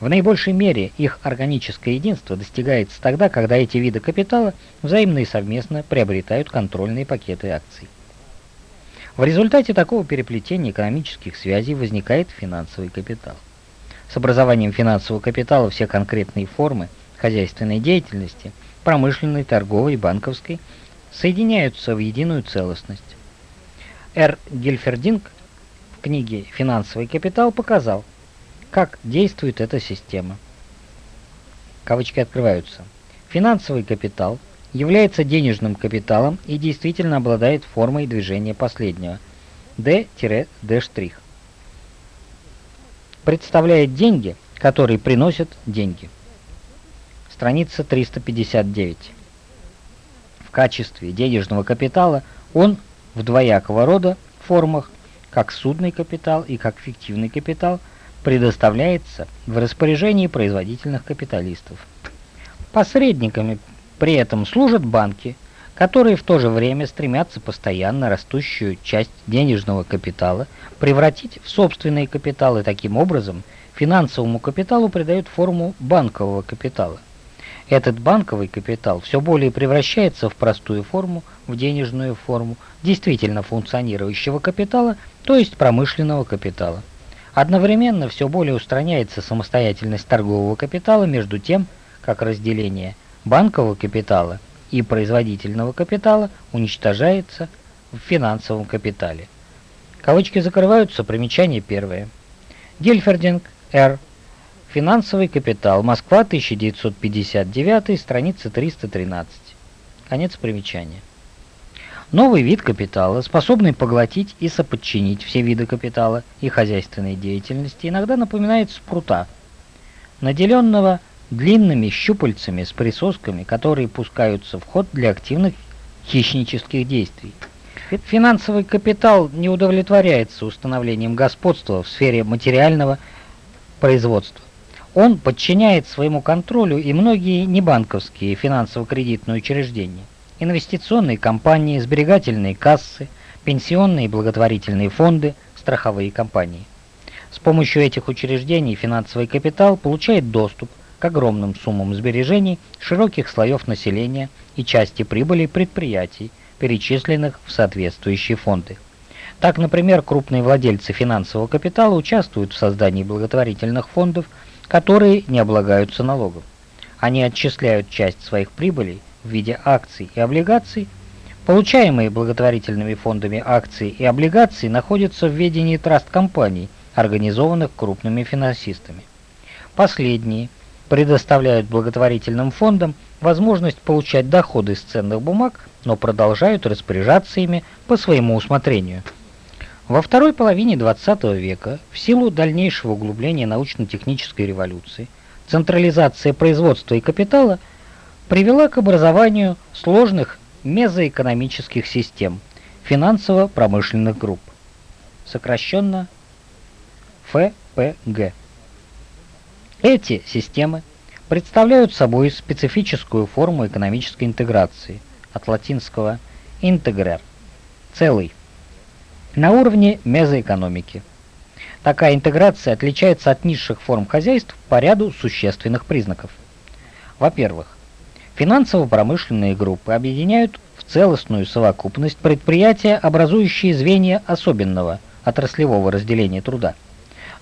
В наибольшей мере их органическое единство достигается тогда, когда эти виды капитала взаимно и совместно приобретают контрольные пакеты акций. В результате такого переплетения экономических связей возникает финансовый капитал. С образованием финансового капитала все конкретные формы хозяйственной деятельности – промышленной, торговой и банковской соединяются в единую целостность. Р. Гильфердинг в книге «Финансовый капитал» показал, как действует эта система. Кавычки открываются. Финансовый капитал является денежным капиталом и действительно обладает формой движения последнего D-D'. Представляет деньги, которые приносят деньги страница 359. В качестве денежного капитала он в двоякого рода формах, как судный капитал и как фиктивный капитал, предоставляется в распоряжении производительных капиталистов. Посредниками при этом служат банки, которые в то же время стремятся постоянно растущую часть денежного капитала превратить в собственные капиталы таким образом финансовому капиталу придают форму банкового капитала. Этот банковый капитал все более превращается в простую форму, в денежную форму действительно функционирующего капитала, то есть промышленного капитала. Одновременно все более устраняется самостоятельность торгового капитала между тем, как разделение банкового капитала и производительного капитала уничтожается в финансовом капитале. Кавычки закрываются, примечание первое. Гельфердинг, Р. Финансовый капитал. Москва, 1959, страница 313. Конец примечания. Новый вид капитала, способный поглотить и соподчинить все виды капитала и хозяйственной деятельности, иногда напоминает спрута, наделенного длинными щупальцами с присосками, которые пускаются в ход для активных хищнических действий. Финансовый капитал не удовлетворяется установлением господства в сфере материального производства. Он подчиняет своему контролю и многие небанковские финансово-кредитные учреждения, инвестиционные компании, сберегательные кассы, пенсионные и благотворительные фонды, страховые компании. С помощью этих учреждений финансовый капитал получает доступ к огромным суммам сбережений широких слоев населения и части прибыли предприятий, перечисленных в соответствующие фонды. Так, например, крупные владельцы финансового капитала участвуют в создании благотворительных фондов, которые не облагаются налогом. Они отчисляют часть своих прибылей в виде акций и облигаций. Получаемые благотворительными фондами акции и облигации находятся в ведении траст-компаний, организованных крупными финансистами. Последние предоставляют благотворительным фондам возможность получать доходы с ценных бумаг, но продолжают распоряжаться ими по своему усмотрению. Во второй половине XX века, в силу дальнейшего углубления научно-технической революции, централизация производства и капитала привела к образованию сложных мезоэкономических систем финансово-промышленных групп, сокращенно ФПГ. Эти системы представляют собой специфическую форму экономической интеграции от латинского «integrer» – «целый» на уровне мезоэкономики. Такая интеграция отличается от низших форм хозяйств по ряду существенных признаков. Во-первых, финансово-промышленные группы объединяют в целостную совокупность предприятия, образующие звенья особенного отраслевого разделения труда.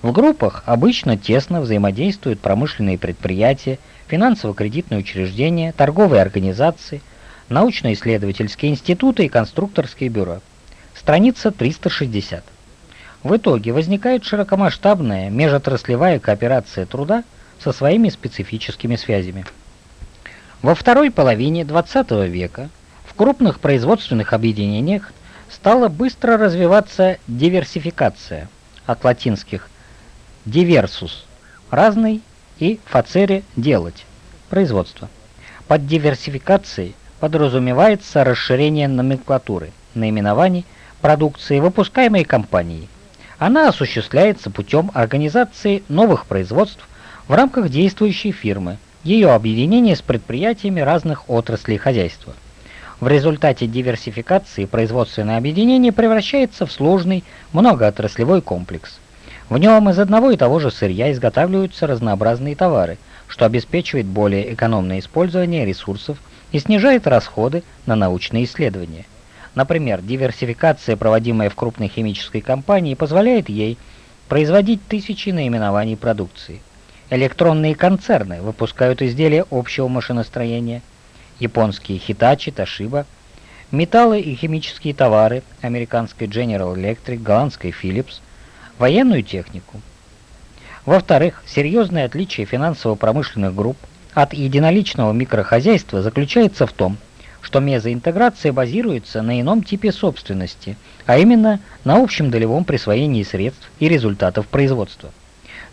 В группах обычно тесно взаимодействуют промышленные предприятия, финансово-кредитные учреждения, торговые организации, научно-исследовательские институты и конструкторские бюро. Страница 360. В итоге возникает широкомасштабная межотраслевая кооперация труда со своими специфическими связями. Во второй половине XX века в крупных производственных объединениях стала быстро развиваться диверсификация от латинских Диверсус – разный и фацере – делать, производство. Под диверсификацией подразумевается расширение номенклатуры, наименований, продукции, выпускаемой компанией. Она осуществляется путем организации новых производств в рамках действующей фирмы, ее объединения с предприятиями разных отраслей хозяйства. В результате диверсификации производственное объединение превращается в сложный многоотраслевой комплекс. В нем из одного и того же сырья изготавливаются разнообразные товары, что обеспечивает более экономное использование ресурсов и снижает расходы на научные исследования. Например, диверсификация, проводимая в крупной химической компании, позволяет ей производить тысячи наименований продукции. Электронные концерны выпускают изделия общего машиностроения, японские Hitachi, Toshiba, металлы и химические товары, американской General Electric, голландской Philips – военную технику. Во-вторых, серьезное отличие финансово-промышленных групп от единоличного микрохозяйства заключается в том, мезоинтеграция базируется на ином типе собственности, а именно на общем долевом присвоении средств и результатов производства.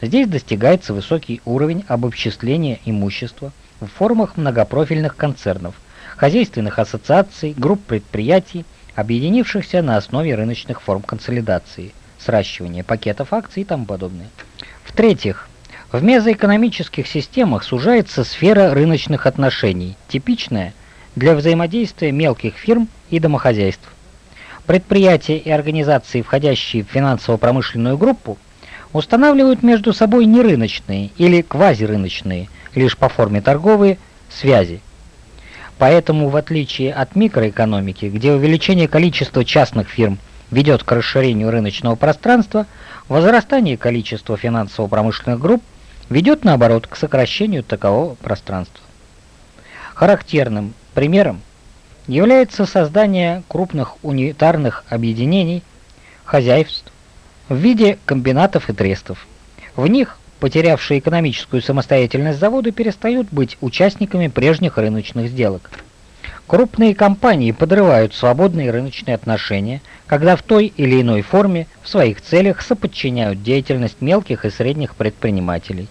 Здесь достигается высокий уровень обобществления имущества в формах многопрофильных концернов, хозяйственных ассоциаций, групп предприятий, объединившихся на основе рыночных форм консолидации – сращивания пакетов акций и тому подобное. В-третьих, в мезоэкономических системах сужается сфера рыночных отношений, типичная для взаимодействия мелких фирм и домохозяйств. Предприятия и организации, входящие в финансово-промышленную группу, устанавливают между собой нерыночные или квазирыночные, лишь по форме торговые, связи. Поэтому, в отличие от микроэкономики, где увеличение количества частных фирм – ведет к расширению рыночного пространства, возрастание количества финансово-промышленных групп ведет, наоборот, к сокращению такового пространства. Характерным примером является создание крупных унитарных объединений хозяйств в виде комбинатов и трестов. В них потерявшие экономическую самостоятельность заводы перестают быть участниками прежних рыночных сделок. Крупные компании подрывают свободные рыночные отношения, когда в той или иной форме в своих целях соподчиняют деятельность мелких и средних предпринимателей.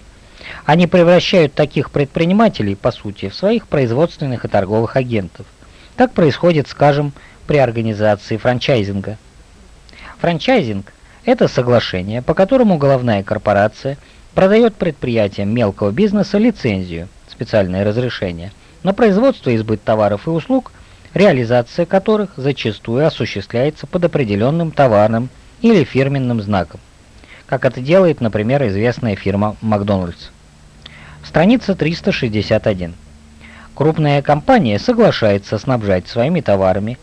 Они превращают таких предпринимателей, по сути, в своих производственных и торговых агентов. Так происходит, скажем, при организации франчайзинга. Франчайзинг – это соглашение, по которому головная корпорация продает предприятиям мелкого бизнеса лицензию, специальное разрешение, на производство и сбыт товаров и услуг, реализация которых зачастую осуществляется под определенным товарным или фирменным знаком, как это делает, например, известная фирма Макдональдс. Страница 361. Крупная компания соглашается снабжать своими товарами,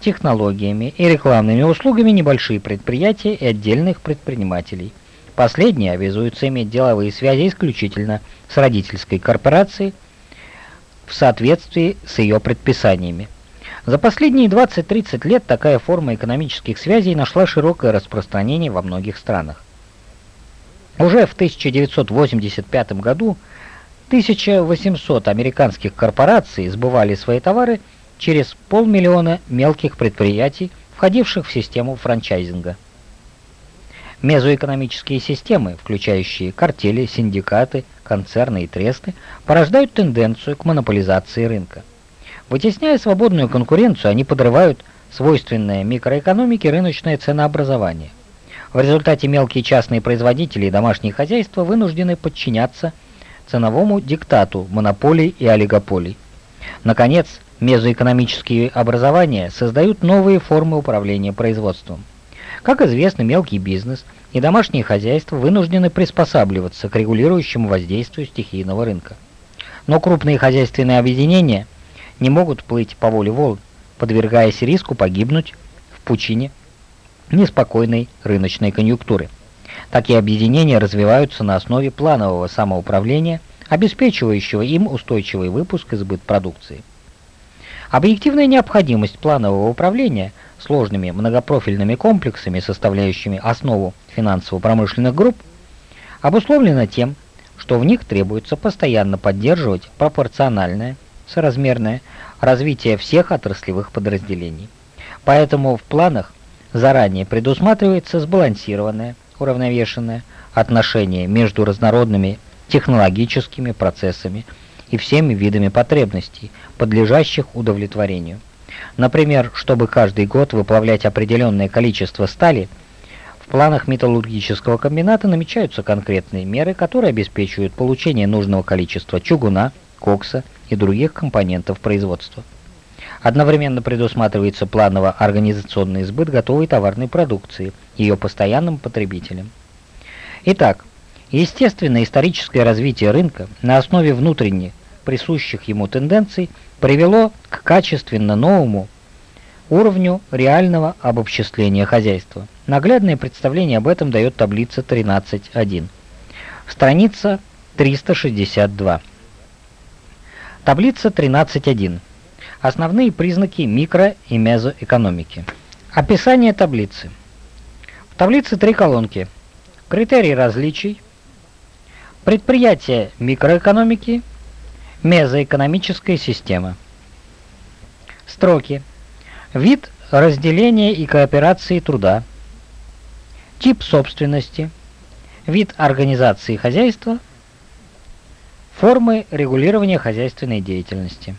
технологиями и рекламными услугами небольшие предприятия и отдельных предпринимателей. Последние обязуются иметь деловые связи исключительно с родительской корпорацией в соответствии с ее предписаниями. За последние 20-30 лет такая форма экономических связей нашла широкое распространение во многих странах. Уже в 1985 году 1800 американских корпораций сбывали свои товары через полмиллиона мелких предприятий, входивших в систему франчайзинга. Мезоэкономические системы, включающие картели, синдикаты, концерны и тресты, порождают тенденцию к монополизации рынка. Вытесняя свободную конкуренцию, они подрывают свойственное микроэкономике рыночное ценообразование. В результате мелкие частные производители и домашние хозяйства вынуждены подчиняться ценовому диктату монополий и олигополий. Наконец, мезоэкономические образования создают новые формы управления производством. Как известно, мелкий бизнес и домашние хозяйства вынуждены приспосабливаться к регулирующему воздействию стихийного рынка. Но крупные хозяйственные объединения – не могут плыть по воле волн, подвергаясь риску погибнуть в пучине неспокойной рыночной конъюнктуры. Такие объединения развиваются на основе планового самоуправления, обеспечивающего им устойчивый выпуск и сбыт продукции. Объективная необходимость планового управления сложными многопрофильными комплексами, составляющими основу финансово-промышленных групп, обусловлена тем, что в них требуется постоянно поддерживать пропорциональное, соразмерное развитие всех отраслевых подразделений. Поэтому в планах заранее предусматривается сбалансированное, уравновешенное отношение между разнородными технологическими процессами и всеми видами потребностей, подлежащих удовлетворению. Например, чтобы каждый год выплавлять определенное количество стали, в планах металлургического комбината намечаются конкретные меры, которые обеспечивают получение нужного количества чугуна, кокса и других компонентов производства. Одновременно предусматривается планово-организационный сбыт готовой товарной продукции ее постоянным потребителям. Итак, естественное историческое развитие рынка на основе внутренних присущих ему тенденций привело к качественно новому уровню реального обобществления хозяйства. Наглядное представление об этом дает таблица 13.1. Страница 362. Таблица 13.1. Основные признаки микро- и мезоэкономики. Описание таблицы. В таблице три колонки. Критерии различий, предприятия микроэкономики, мезоэкономическая система. Строки. Вид разделения и кооперации труда, тип собственности, вид организации хозяйства – Формы регулирования хозяйственной деятельности.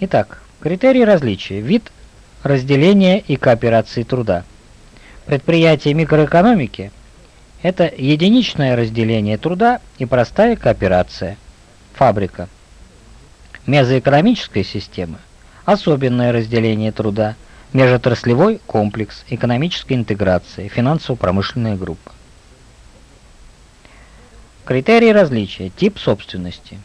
Итак, критерии различия. Вид разделения и кооперации труда. Предприятие микроэкономики – это единичное разделение труда и простая кооперация. Фабрика. Мезоэкономическая система – особенное разделение труда, межотраслевой комплекс, экономическая интеграция, финансово-промышленная группа. Критерии различия. Тип собственности.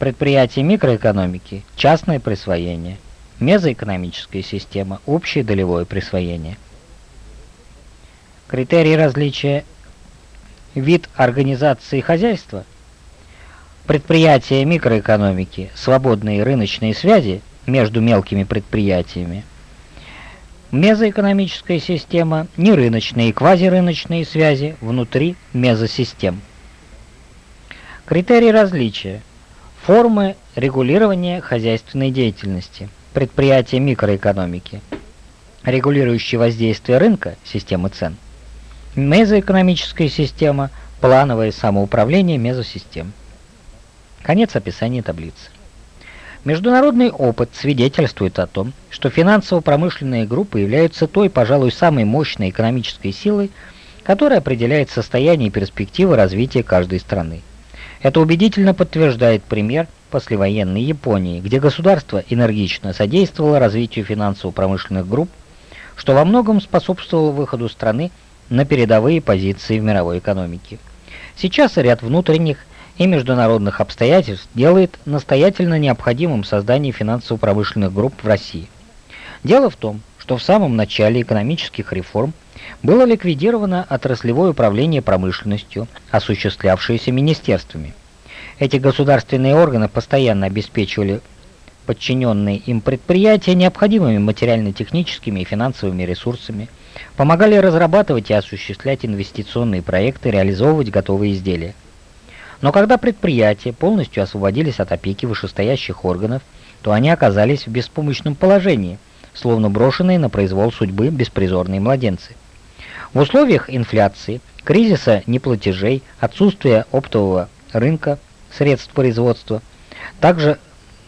Предприятие микроэкономики. Частное присвоение. Мезоэкономическая система. Общее долевое присвоение. Критерии различия. Вид организации хозяйства. Предприятия микроэкономики. Свободные рыночные связи между мелкими предприятиями. мезоэкономическая система, нерыночные и квазирыночные связи внутри мезосистем. Критерии различия. Формы регулирования хозяйственной деятельности. Предприятия микроэкономики. Регулирующие воздействие рынка, системы цен. Мезоэкономическая система, плановое самоуправление мезосистем. Конец описания таблицы. Международный опыт свидетельствует о том, что финансово-промышленные группы являются той, пожалуй, самой мощной экономической силой, которая определяет состояние и перспективы развития каждой страны. Это убедительно подтверждает пример послевоенной Японии, где государство энергично содействовало развитию финансово-промышленных групп, что во многом способствовало выходу страны на передовые позиции в мировой экономике. Сейчас ряд внутренних и международных обстоятельств делает настоятельно необходимым создание финансово-промышленных групп в России. Дело в том, что в самом начале экономических реформ было ликвидировано отраслевое управление промышленностью, осуществлявшееся министерствами. Эти государственные органы постоянно обеспечивали подчиненные им предприятия необходимыми материально-техническими и финансовыми ресурсами, помогали разрабатывать и осуществлять инвестиционные проекты, реализовывать готовые изделия. Но когда предприятия полностью освободились от опеки вышестоящих органов, то они оказались в беспомощном положении, словно брошенные на произвол судьбы беспризорные младенцы. В условиях инфляции, кризиса неплатежей, отсутствия оптового рынка средств производства, также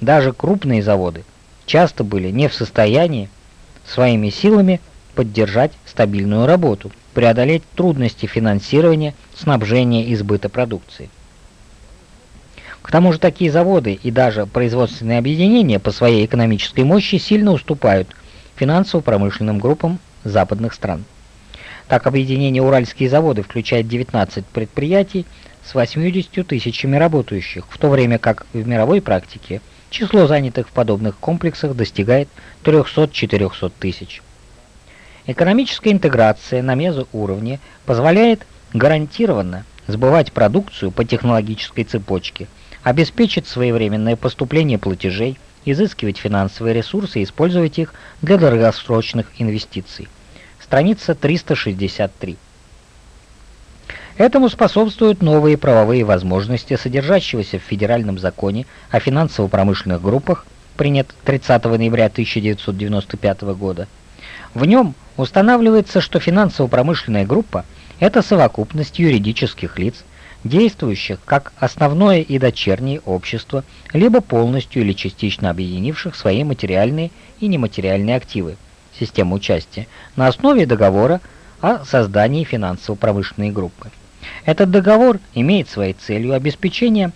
даже крупные заводы часто были не в состоянии своими силами поддержать стабильную работу, преодолеть трудности финансирования, снабжения и сбыта продукции. К тому же такие заводы и даже производственные объединения по своей экономической мощи сильно уступают финансово-промышленным группам западных стран. Так объединение «Уральские заводы» включает 19 предприятий с 80 тысячами работающих, в то время как в мировой практике число занятых в подобных комплексах достигает 300-400 тысяч. Экономическая интеграция на мезоуровне позволяет гарантированно сбывать продукцию по технологической цепочке – обеспечить своевременное поступление платежей, изыскивать финансовые ресурсы и использовать их для долгосрочных инвестиций. Страница 363. Этому способствуют новые правовые возможности, содержащегося в Федеральном законе о финансово-промышленных группах, принят 30 ноября 1995 года. В нем устанавливается, что финансово-промышленная группа – это совокупность юридических лиц, действующих как основное и дочернее общество, либо полностью или частично объединивших свои материальные и нематериальные активы, систему участия, на основе договора о создании финансово-промышленной группы. Этот договор имеет своей целью обеспечение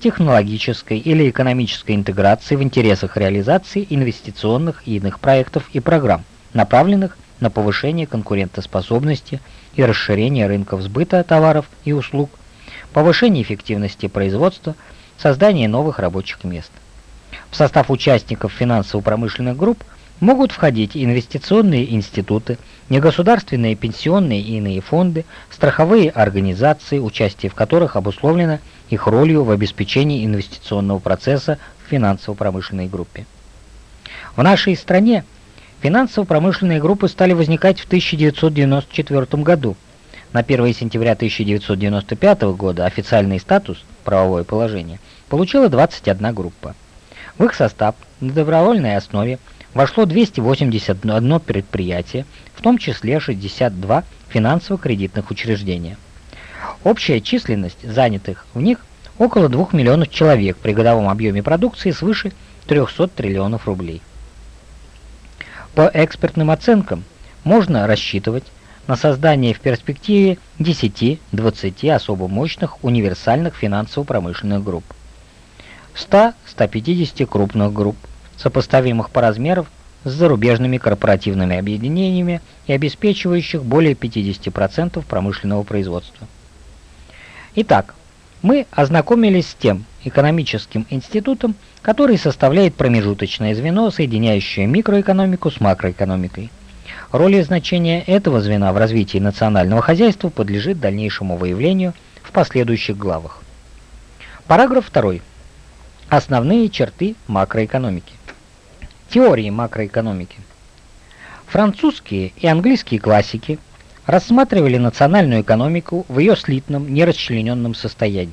технологической или экономической интеграции в интересах реализации инвестиционных и иных проектов и программ, направленных на повышение конкурентоспособности и расширение рынков сбыта товаров и услуг повышение эффективности производства, создание новых рабочих мест. В состав участников финансово-промышленных групп могут входить инвестиционные институты, негосударственные пенсионные и иные фонды, страховые организации, участие в которых обусловлено их ролью в обеспечении инвестиционного процесса в финансово-промышленной группе. В нашей стране финансово-промышленные группы стали возникать в 1994 году – на 1 сентября 1995 года официальный статус, правовое положение, получила 21 группа. В их состав на добровольной основе вошло 281 предприятие, в том числе 62 финансово-кредитных учреждения. Общая численность занятых в них около 2 миллионов человек при годовом объеме продукции свыше 300 триллионов рублей. По экспертным оценкам можно рассчитывать на создание в перспективе 10-20 особо мощных универсальных финансово-промышленных групп. 100-150 крупных групп, сопоставимых по размерам с зарубежными корпоративными объединениями и обеспечивающих более 50% промышленного производства. Итак, мы ознакомились с тем экономическим институтом, который составляет промежуточное звено, соединяющее микроэкономику с макроэкономикой. Роль и значение этого звена в развитии национального хозяйства подлежит дальнейшему выявлению в последующих главах. Параграф 2. Основные черты макроэкономики. Теории макроэкономики. Французские и английские классики рассматривали национальную экономику в ее слитном, нерасчлененном состоянии.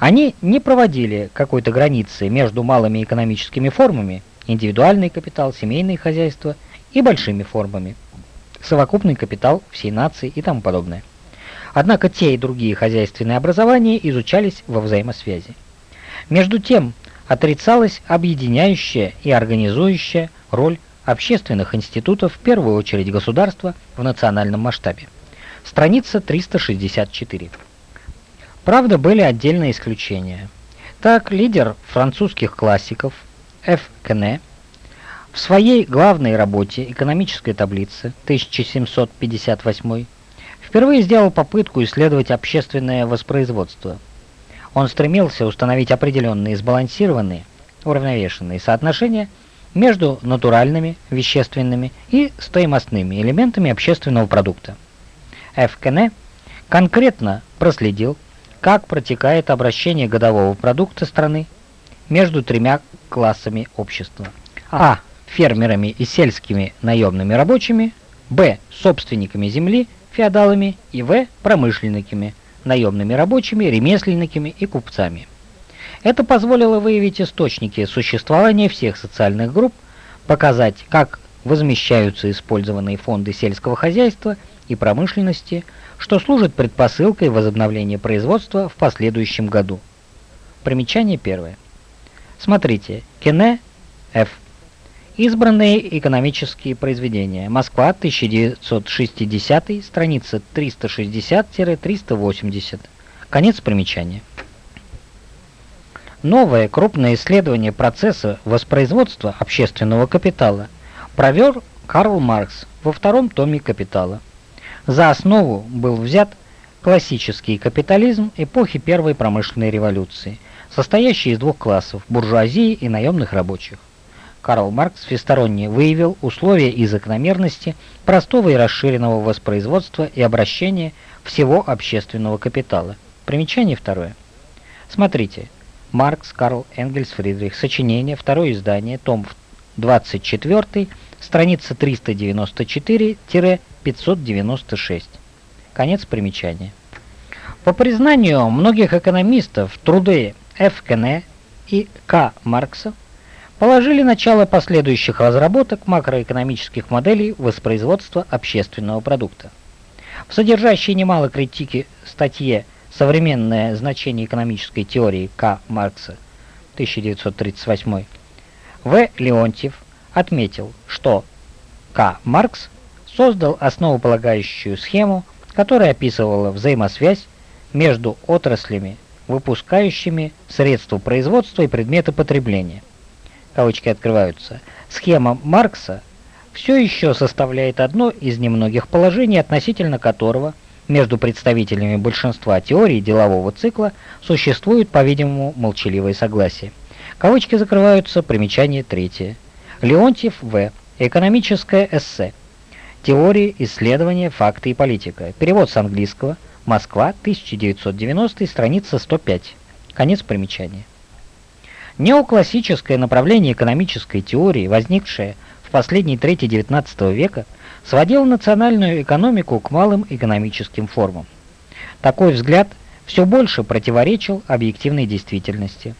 Они не проводили какой-то границы между малыми экономическими формами, индивидуальный капитал, семейные хозяйства и большими формами, совокупный капитал всей нации и тому подобное. Однако те и другие хозяйственные образования изучались во взаимосвязи. Между тем, отрицалась объединяющая и организующая роль общественных институтов, в первую очередь государства, в национальном масштабе. Страница 364. Правда, были отдельные исключения. Так, лидер французских классиков Ф. Кене в своей главной работе «Экономическая таблица» 1758 впервые сделал попытку исследовать общественное воспроизводство. Он стремился установить определенные сбалансированные, уравновешенные соотношения – между натуральными, вещественными и стоимостными элементами общественного продукта. ФКН конкретно проследил, как протекает обращение годового продукта страны между тремя классами общества. А. Фермерами и сельскими наемными рабочими, Б. Собственниками земли, феодалами и В. Промышленниками, наемными рабочими, ремесленниками и купцами. Это позволило выявить источники существования всех социальных групп, показать, как возмещаются использованные фонды сельского хозяйства и промышленности, что служит предпосылкой возобновления производства в последующем году. Примечание первое. Смотрите, Кене Ф. Избранные экономические произведения. Москва, 1960, страница 360-380. Конец примечания. Новое крупное исследование процесса воспроизводства общественного капитала провел Карл Маркс во втором томе «Капитала». За основу был взят классический капитализм эпохи Первой промышленной революции, состоящий из двух классов – буржуазии и наемных рабочих. Карл Маркс всесторонне выявил условия и закономерности простого и расширенного воспроизводства и обращения всего общественного капитала. Примечание второе. Смотрите, Маркс, Карл Энгельс, Фридрих. Сочинение, второе издание, том 24, страница 394-596. Конец примечания. По признанию многих экономистов, труды Ф. Кене и К. Маркса положили начало последующих разработок макроэкономических моделей воспроизводства общественного продукта. В содержащей немало критики статье Современное значение экономической теории К. Маркса 1938 В. Леонтьев отметил, что К. Маркс создал основополагающую схему, которая описывала взаимосвязь между отраслями, выпускающими средства производства и предметы потребления. Кавычки открываются. Схема Маркса все еще составляет одно из немногих положений, относительно которого – между представителями большинства теорий делового цикла существует, по-видимому, молчаливое согласие. Кавычки закрываются, примечание третье. Леонтьев В. Экономическое эссе. Теория, исследования, факты и политика. Перевод с английского. Москва, 1990, страница 105. Конец примечания. Неоклассическое направление экономической теории, возникшее в последней трети XIX века, сводил национальную экономику к малым экономическим формам. Такой взгляд все больше противоречил объективной действительности.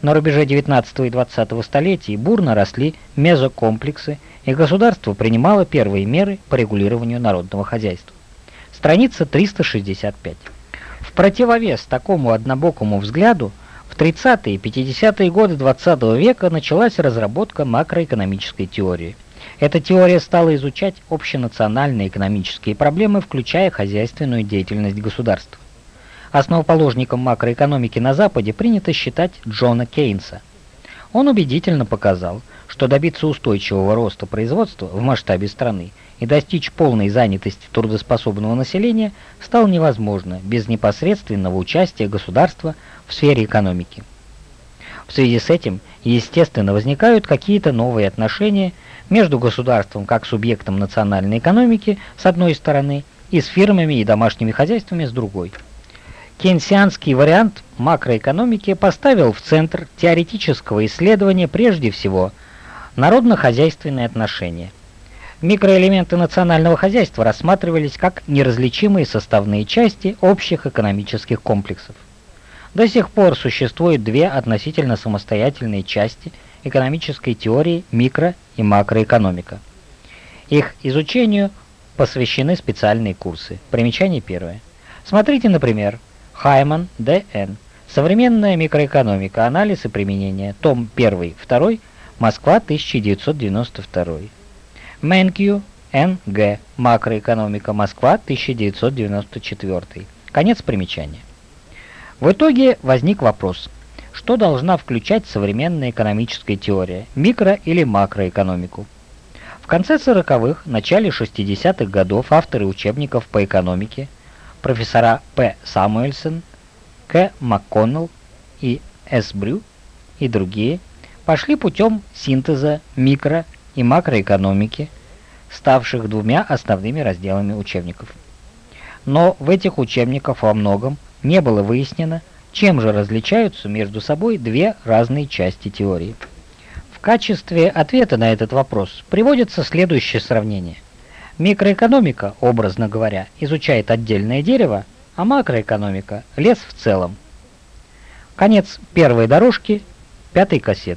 На рубеже 19 и 20 столетий бурно росли мезокомплексы, и государство принимало первые меры по регулированию народного хозяйства. Страница 365. В противовес такому однобокому взгляду 30-е и 50-е годы 20 века началась разработка макроэкономической теории – эта теория стала изучать общенациональные экономические проблемы, включая хозяйственную деятельность государства. Основоположником макроэкономики на Западе принято считать Джона Кейнса. Он убедительно показал, что добиться устойчивого роста производства в масштабе страны и достичь полной занятости трудоспособного населения стало невозможно без непосредственного участия государства в сфере экономики. В связи с этим, естественно, возникают какие-то новые отношения между государством как субъектом национальной экономики с одной стороны и с фирмами и домашними хозяйствами с другой. Кейнсианский вариант макроэкономики поставил в центр теоретического исследования прежде всего народно-хозяйственные отношения. Микроэлементы национального хозяйства рассматривались как неразличимые составные части общих экономических комплексов. До сих пор существуют две относительно самостоятельные части экономической теории микро- и макроэкономика. Их изучению посвящены специальные курсы. Примечание первое. Смотрите, например, Хайман, Д.Н. Современная микроэкономика, анализ и применение. Том 1, 2, Москва, 1992. Мэнкью, Н.Г. Макроэкономика, Москва, 1994. Конец примечания. В итоге возник вопрос, что должна включать современная экономическая теория, микро- или макроэкономику? В конце 40-х, начале 60-х годов авторы учебников по экономике, профессора П. Самуэльсон, К. МакКоннелл и С. Брю и другие, пошли путем синтеза микро- и макроэкономики, ставших двумя основными разделами учебников. Но в этих учебниках во многом не было выяснено, чем же различаются между собой две разные части теории. В качестве ответа на этот вопрос приводится следующее сравнение. Микроэкономика, образно говоря, изучает отдельное дерево, а макроэкономика – лес в целом. Конец первой дорожки пятой кассеты.